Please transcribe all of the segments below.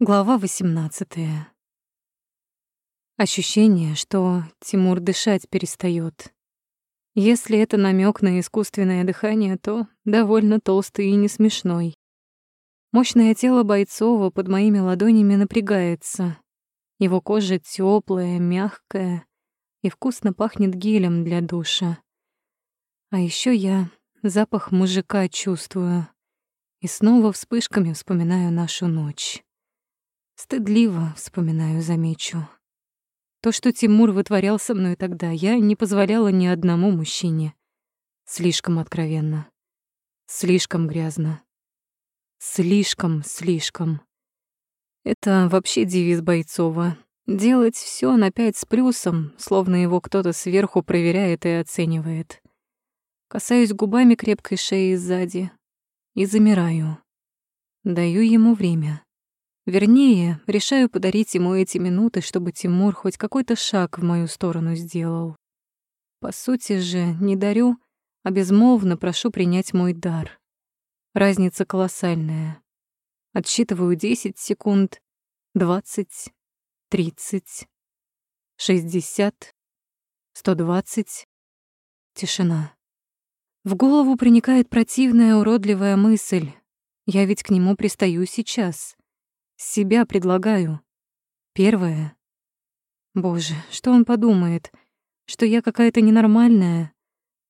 Глава 18. Ощущение, что Тимур дышать перестает. Если это намек на искусственное дыхание, то довольно толстый и не смешной. Мощное тело Бойцова под моими ладонями напрягается. Его кожа теплая, мягкая и вкусно пахнет гелем для душа. А еще я запах мужика чувствую и снова вспышками вспоминаю нашу ночь. Стыдливо, вспоминаю, замечу. То, что Тимур вытворял со мной тогда, я не позволяла ни одному мужчине. Слишком откровенно. Слишком грязно. Слишком, слишком. Это вообще девиз Бойцова. Делать все на пять с плюсом, словно его кто-то сверху проверяет и оценивает. Касаюсь губами крепкой шеи сзади и замираю. Даю ему время. Вернее, решаю подарить ему эти минуты, чтобы Тимур хоть какой-то шаг в мою сторону сделал. По сути же, не дарю, а безмолвно прошу принять мой дар. Разница колоссальная. Отсчитываю 10 секунд, 20, 30, 60, 120. Тишина. В голову проникает противная уродливая мысль. Я ведь к нему пристаю сейчас. Себя предлагаю. Первое. Боже, что он подумает? Что я какая-то ненормальная?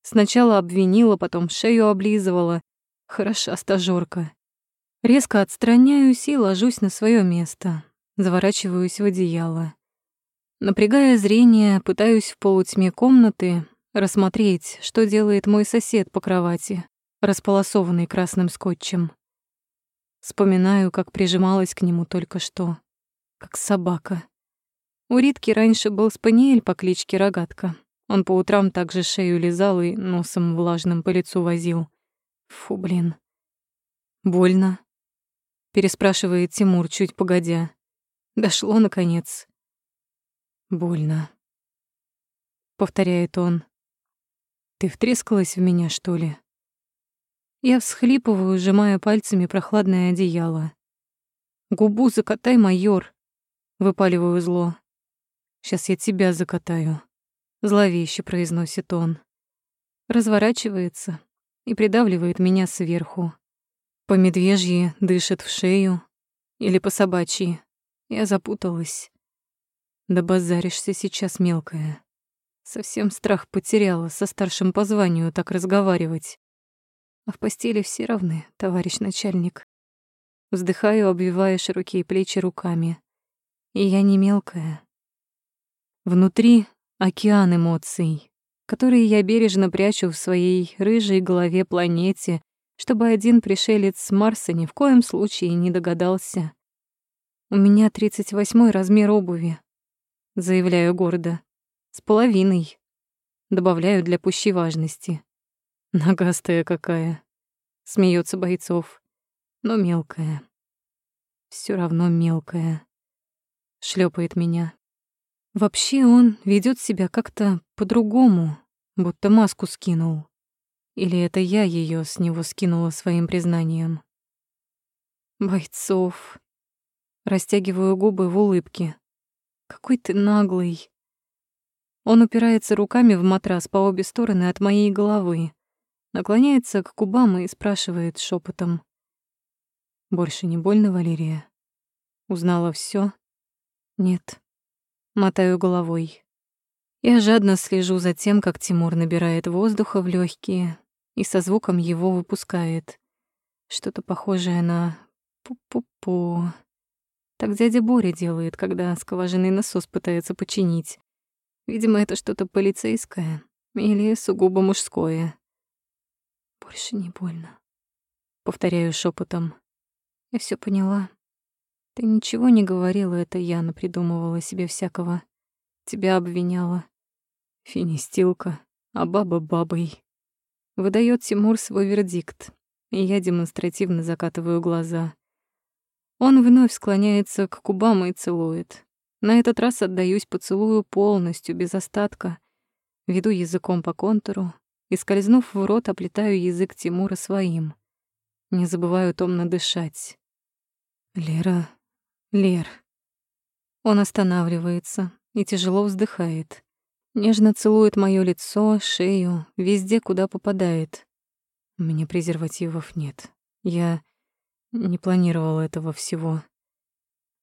Сначала обвинила, потом шею облизывала. Хороша стажёрка. Резко отстраняюсь и ложусь на своё место. Заворачиваюсь в одеяло. Напрягая зрение, пытаюсь в полутьме комнаты рассмотреть, что делает мой сосед по кровати, располосованный красным скотчем. Вспоминаю, как прижималась к нему только что, как собака. У Ритки раньше был спаниель по кличке Рогатка. Он по утрам также шею лизал и носом влажным по лицу возил. Фу, блин. Больно? Переспрашивает Тимур чуть погодя. Дошло, наконец. Больно. Повторяет он. Ты втрескалась в меня, что ли? Я всхлипываю, сжимая пальцами прохладное одеяло. «Губу закатай, майор!» Выпаливаю зло. «Сейчас я тебя закатаю», — зловеще произносит он. Разворачивается и придавливает меня сверху. По медвежьи дышит в шею или по собачьи. Я запуталась. Да базаришься сейчас, мелкая. Совсем страх потеряла со старшим по званию так разговаривать. А в постели все равны, товарищ начальник. Вздыхаю, обвивая широкие плечи руками. И я не мелкая. Внутри океан эмоций, которые я бережно прячу в своей рыжей голове планете, чтобы один пришелец с Марса ни в коем случае не догадался. У меня 38 размер обуви, заявляю гордо. С половиной. Добавляю для пущей важности. Ногастая какая. Смеется бойцов. Но мелкая. Все равно мелкая. Шлепает меня. Вообще он ведет себя как-то по-другому, будто маску скинул. Или это я ее с него скинула своим признанием? Бойцов. Растягиваю губы в улыбке. Какой ты наглый. Он упирается руками в матрас по обе стороны от моей головы наклоняется к губам и спрашивает шепотом: «Больше не больно, Валерия? Узнала все? «Нет». Мотаю головой. Я жадно слежу за тем, как Тимур набирает воздуха в легкие и со звуком его выпускает. Что-то похожее на пу-пу-пу. Так дядя Боря делает, когда скважинный насос пытается починить. Видимо, это что-то полицейское или сугубо мужское. Больше не больно. Повторяю шепотом. Я все поняла. Ты ничего не говорила, это я напридумывала себе всякого. Тебя обвиняла. Финистилка, а баба бабой. Выдает Тимур свой вердикт, и я демонстративно закатываю глаза. Он вновь склоняется к кубам и целует. На этот раз отдаюсь поцелую полностью, без остатка. Веду языком по контуру, и, скользнув в рот, оплетаю язык Тимура своим. Не забываю томно дышать. «Лера, Лер. Он останавливается и тяжело вздыхает. Нежно целует моё лицо, шею, везде, куда попадает. У меня презервативов нет. Я не планировал этого всего.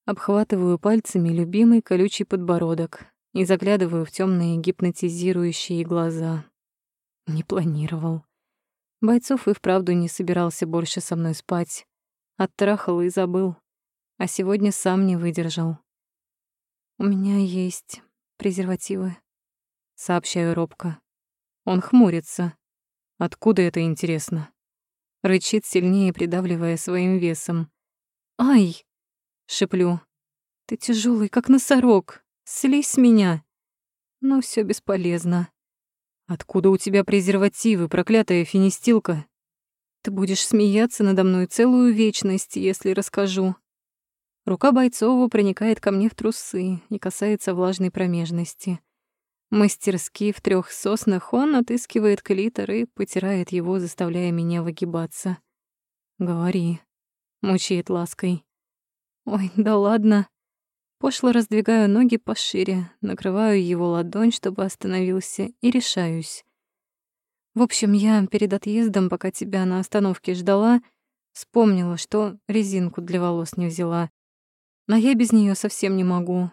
Обхватываю пальцами любимый колючий подбородок и заглядываю в темные гипнотизирующие глаза. Не планировал. Бойцов и вправду не собирался больше со мной спать. Оттрахал и забыл. А сегодня сам не выдержал. «У меня есть презервативы», — сообщаю робко. Он хмурится. Откуда это интересно? Рычит сильнее, придавливая своим весом. «Ай!» — шеплю. «Ты тяжелый, как носорог. Слезь с меня!» Но все бесполезно. «Откуда у тебя презервативы, проклятая финистилка?» «Ты будешь смеяться надо мной целую вечность, если расскажу». Рука Бойцова проникает ко мне в трусы и касается влажной промежности. Мастерски в трех соснах он отыскивает клитор и потирает его, заставляя меня выгибаться. «Говори», — мучает лаской. «Ой, да ладно». Пошло раздвигаю ноги пошире, накрываю его ладонь, чтобы остановился, и решаюсь. В общем, я перед отъездом, пока тебя на остановке ждала, вспомнила, что резинку для волос не взяла. Но я без нее совсем не могу.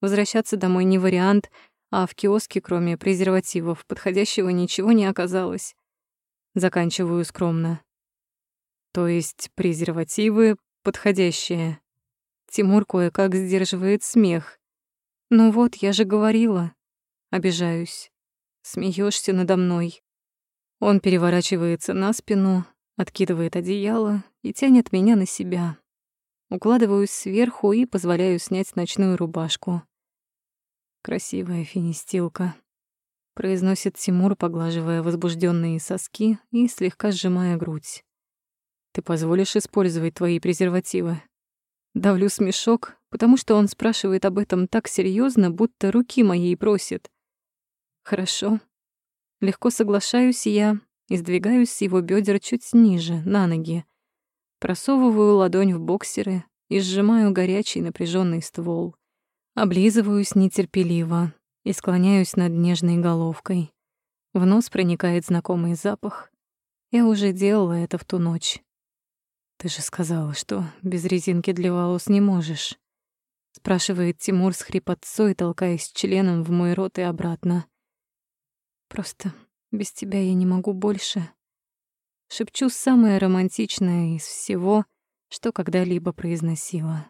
Возвращаться домой не вариант, а в киоске, кроме презервативов, подходящего ничего не оказалось. Заканчиваю скромно. То есть презервативы подходящие. Тимур кое-как сдерживает смех. «Ну вот, я же говорила». Обижаюсь. Смеешься надо мной. Он переворачивается на спину, откидывает одеяло и тянет меня на себя. Укладываюсь сверху и позволяю снять ночную рубашку. «Красивая финистилка», — произносит Тимур, поглаживая возбужденные соски и слегка сжимая грудь. «Ты позволишь использовать твои презервативы?» Давлю смешок, потому что он спрашивает об этом так серьезно, будто руки моей просит. «Хорошо». Легко соглашаюсь я и сдвигаюсь с его бедер чуть ниже, на ноги. Просовываю ладонь в боксеры и сжимаю горячий напряженный ствол. Облизываюсь нетерпеливо и склоняюсь над нежной головкой. В нос проникает знакомый запах. Я уже делала это в ту ночь. «Ты же сказала, что без резинки для волос не можешь», — спрашивает Тимур с хрипотцой, толкаясь членом в мой рот и обратно. «Просто без тебя я не могу больше», Шепчу самое романтичное из всего, что когда-либо произносила.